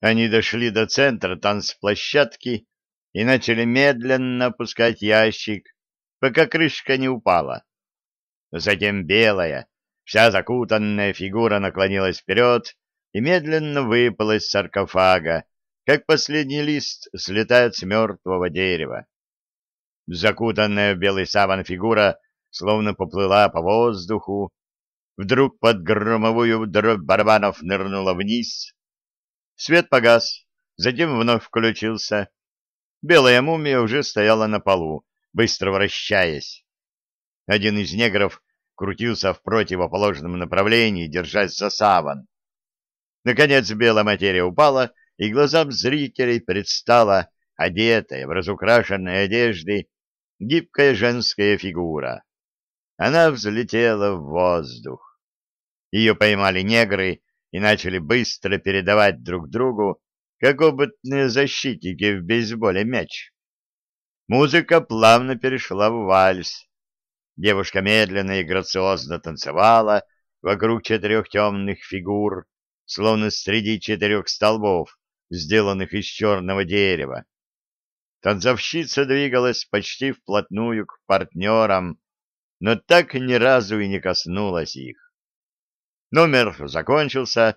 Они дошли до центра танцплощадки и начали медленно опускать ящик, пока крышка не упала. Затем белая, вся закутанная фигура наклонилась вперед и медленно выпала из саркофага, как последний лист слетает с мертвого дерева. Закутанная в белый саван фигура словно поплыла по воздуху, вдруг под громовую дробь барабанов нырнула вниз. Свет погас, затем вновь включился. Белая мумия уже стояла на полу, быстро вращаясь. Один из негров крутился в противоположном направлении, держась за саван. Наконец белая материя упала, и глазам зрителей предстала одетая в разукрашенной одежды гибкая женская фигура. Она взлетела в воздух. Ее поймали негры и начали быстро передавать друг другу, как опытные защитники в бейсболе мяч. Музыка плавно перешла в вальс. Девушка медленно и грациозно танцевала вокруг четырех темных фигур, словно среди четырех столбов, сделанных из черного дерева. Танцовщица двигалась почти вплотную к партнерам, но так ни разу и не коснулась их. Номер закончился,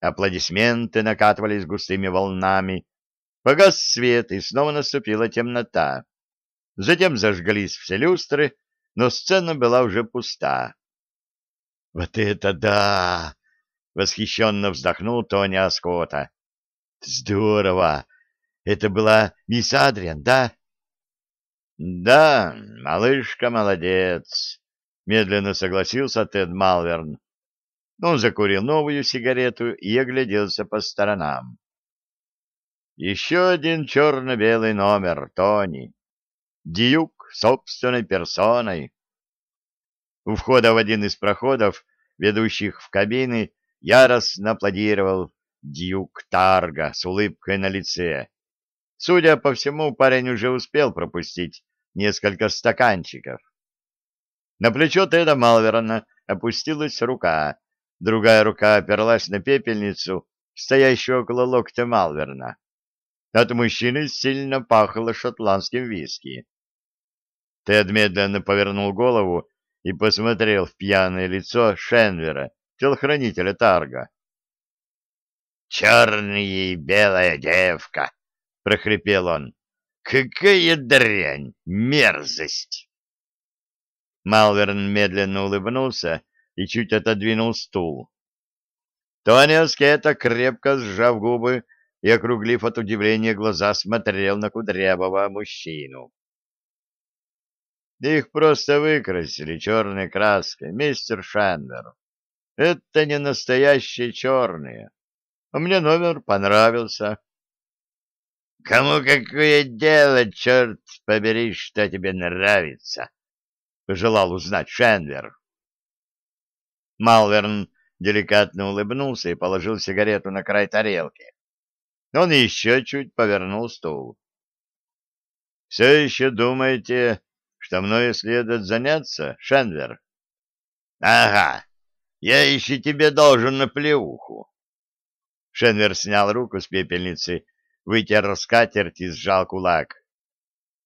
аплодисменты накатывались густыми волнами, погас свет, и снова наступила темнота. Затем зажглись все люстры, но сцена была уже пуста. — Вот это да! — восхищенно вздохнул Тони Аскота. — Здорово! Это была мисс Адриан, да? — Да, малышка молодец, — медленно согласился Тед Малверн. Он закурил новую сигарету и огляделся по сторонам. Еще один черно-белый номер, Тони. Дьюк собственной персоной. У входа в один из проходов, ведущих в кабины, яростно аплодировал Дьюк Тарга с улыбкой на лице. Судя по всему, парень уже успел пропустить несколько стаканчиков. На плечо Теда Малверона опустилась рука, другая рука оперлась на пепельницу, стоящую около локтя Малверна. От мужчины сильно пахло шотландским виски. Тед медленно повернул голову и посмотрел в пьяное лицо Шенвера, телохранителя Тарга. «Черная и белая девка!» прохрипел он. Какая дрянь, мерзость! Малверн медленно улыбнулся и чуть отодвинул стул. Тони Аскета, крепко сжав губы и округлив от удивления глаза, смотрел на кудрявого мужчину. Их просто выкрасили черной краской, мистер Шандер. Это не настоящие черные. Мне номер понравился. Кому какое дело, черт побери, что тебе нравится? Пожелал узнать Шенвер. Малверн деликатно улыбнулся и положил сигарету на край тарелки. Он еще чуть повернул стул. — Все еще думаете, что мною следует заняться, Шенвер? — Ага, я еще тебе должен на плеуху. Шенвер снял руку с пепельницы вытер скатерть и сжал кулак.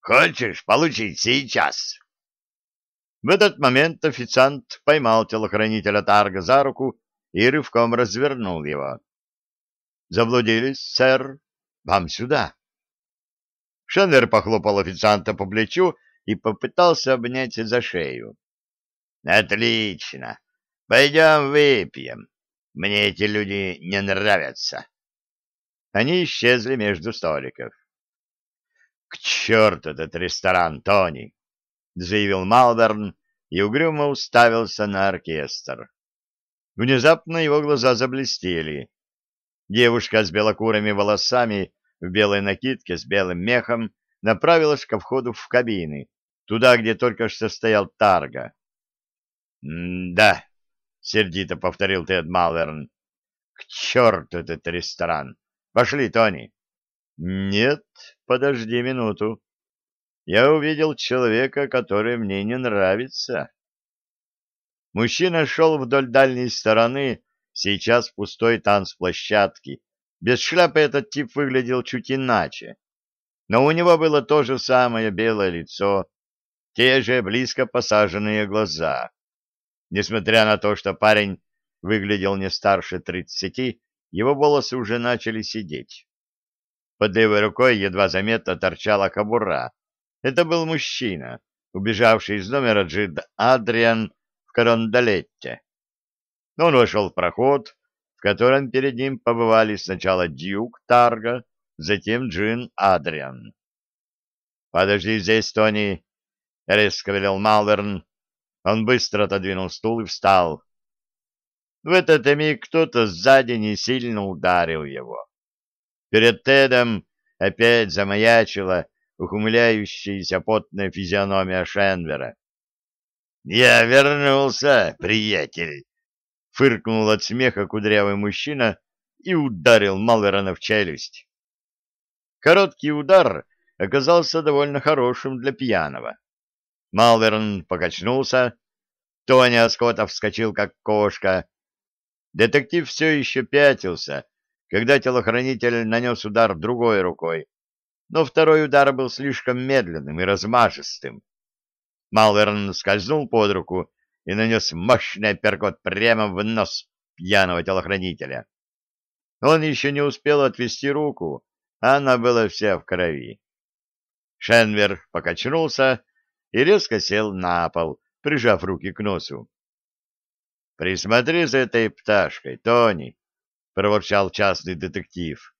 «Хочешь получить сейчас?» В этот момент официант поймал телохранителя Тарга за руку и рывком развернул его. «Заблудились, сэр? Вам сюда!» Шеннер похлопал официанта по плечу и попытался обнять за шею. «Отлично! Пойдем выпьем. Мне эти люди не нравятся». Они исчезли между столиков. — К черту этот ресторан, Тони! — заявил Малберн и угрюмо уставился на оркестр. Внезапно его глаза заблестели. Девушка с белокурыми волосами в белой накидке с белым мехом направилась ко входу в кабины, туда, где только что стоял Тарга. «Да», — сердито повторил Тед Малверн, — «к черту этот ресторан! Пошли, Тони. Нет, подожди минуту. Я увидел человека, который мне не нравится. Мужчина шел вдоль дальней стороны, сейчас пустой танцплощадки, Без шляпы этот тип выглядел чуть иначе, но у него было то же самое белое лицо, те же близко посаженные глаза. Несмотря на то, что парень выглядел не старше тридцати, его волосы уже начали сидеть. Под левой рукой едва заметно торчала кобура. Это был мужчина, убежавший из номера Джид Адриан в Карандалетте. Он вошел в проход, в котором перед ним побывали сначала Дьюк Тарга, затем Джин Адриан. «Подожди здесь, Тони!» — резко велел Малверн. Он быстро отодвинул стул и встал. В этот миг кто-то сзади не сильно ударил его. Перед Тедом опять замаячила ухмыляющаяся потная физиономия Шенвера. — Я вернулся, приятель! — фыркнул от смеха кудрявый мужчина и ударил Малверона в челюсть. Короткий удар оказался довольно хорошим для пьяного. Малверн покачнулся, Тоня Скотта вскочил, как кошка. Детектив все еще пятился, когда телохранитель нанес удар другой рукой, но второй удар был слишком медленным и размашистым. Малверн скользнул под руку и нанес мощный перкот прямо в нос пьяного телохранителя. Он еще не успел отвести руку, а она была вся в крови. Шенвер покачнулся и резко сел на пол, прижав руки к носу. — Присмотри за этой пташкой, Тони, — проворчал частный детектив.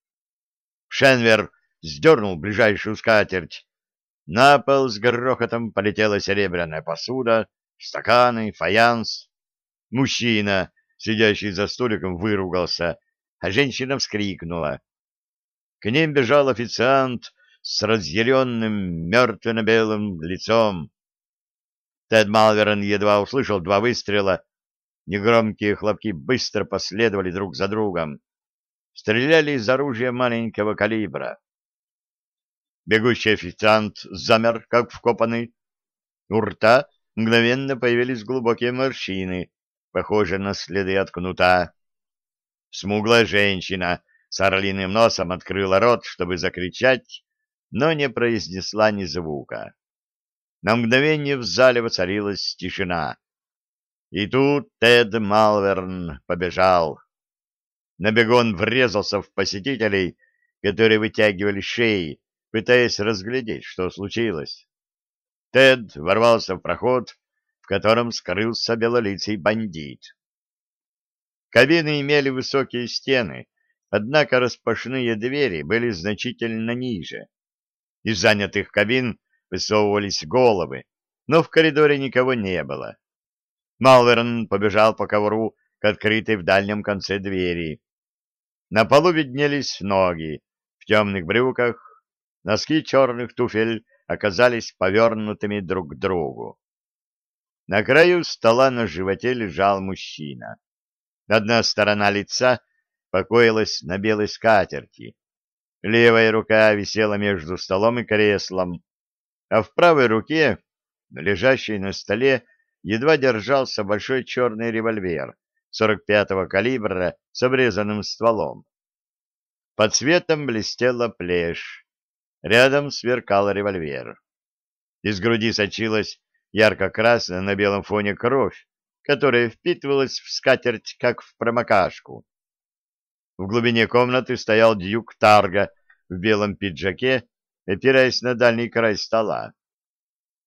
Шенвер сдернул ближайшую скатерть. На пол с грохотом полетела серебряная посуда, стаканы, фаянс. Мужчина, сидящий за столиком, выругался, а женщина вскрикнула. К ним бежал официант с разъяренным мертвенно-белым лицом. Тед Малверон едва услышал два выстрела. Негромкие хлопки быстро последовали друг за другом. Стреляли из оружия маленького калибра. Бегущий официант замер, как вкопанный. У рта мгновенно появились глубокие морщины, похожие на следы от кнута. Смуглая женщина с орлиным носом открыла рот, чтобы закричать, но не произнесла ни звука. На мгновение в зале воцарилась тишина. И тут Тед Малверн побежал. На бегун врезался в посетителей, которые вытягивали шеи, пытаясь разглядеть, что случилось. Тед ворвался в проход, в котором скрылся белолицый бандит. Кабины имели высокие стены, однако распашные двери были значительно ниже. Из занятых кабин высовывались головы, но в коридоре никого не было. Малверн побежал по ковру к открытой в дальнем конце двери. На полу виднелись ноги в темных брюках, Носки черных туфель оказались повернутыми друг к другу. На краю стола на животе лежал мужчина. Одна сторона лица покоилась на белой скатерти. Левая рука висела между столом и креслом, а в правой руке, лежащей на столе, едва держался большой черный револьвер 45-го калибра с обрезанным стволом. Под светом блестела плешь. Рядом сверкал револьвер. Из груди сочилась ярко-красная на белом фоне кровь, которая впитывалась в скатерть, как в промокашку. В глубине комнаты стоял дюк Тарга в белом пиджаке, опираясь на дальний край стола.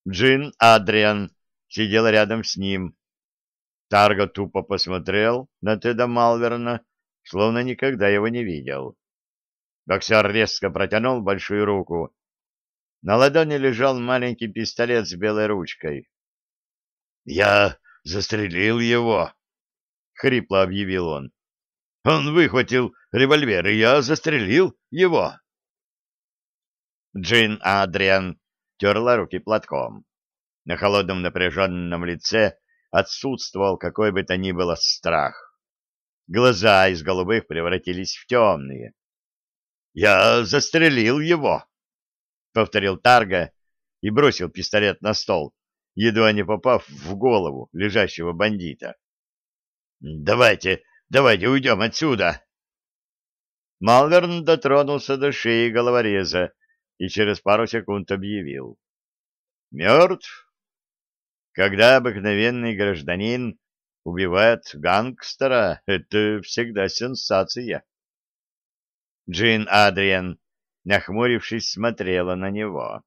Джин Адриан сидел рядом с ним. Тарга тупо посмотрел на Теда Малверна, словно никогда его не видел. Боксер резко протянул большую руку. На ладони лежал маленький пистолет с белой ручкой. — Я застрелил его, — хрипло объявил он. — Он выхватил револьвер, и я застрелил его. Джин Адриан терла руки платком. На холодном напряженном лице отсутствовал какой бы то ни было страх. Глаза из голубых превратились в темные. Я застрелил его, — повторил Тарга и бросил пистолет на стол, едва не попав в голову лежащего бандита. — Давайте, давайте уйдем отсюда. Малверн дотронулся до шеи головореза и через пару секунд объявил. «Мертв?» Когда обыкновенный гражданин убивает гангстера, это всегда сенсация. Джин Адриан, нахмурившись, смотрела на него.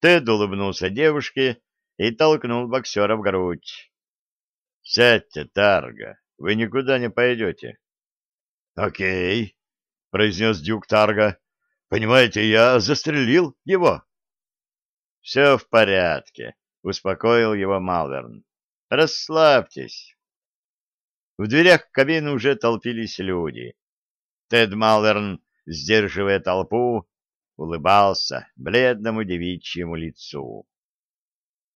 Тед улыбнулся девушке и толкнул боксера в грудь. — Сядьте, Тарга, вы никуда не пойдете. — Окей, — произнес дюк Тарга. — Понимаете, я застрелил его. — Все в порядке, — успокоил его Малверн. — Расслабьтесь. В дверях кабины уже толпились люди. Тед Малверн, сдерживая толпу, улыбался бледному девичьему лицу.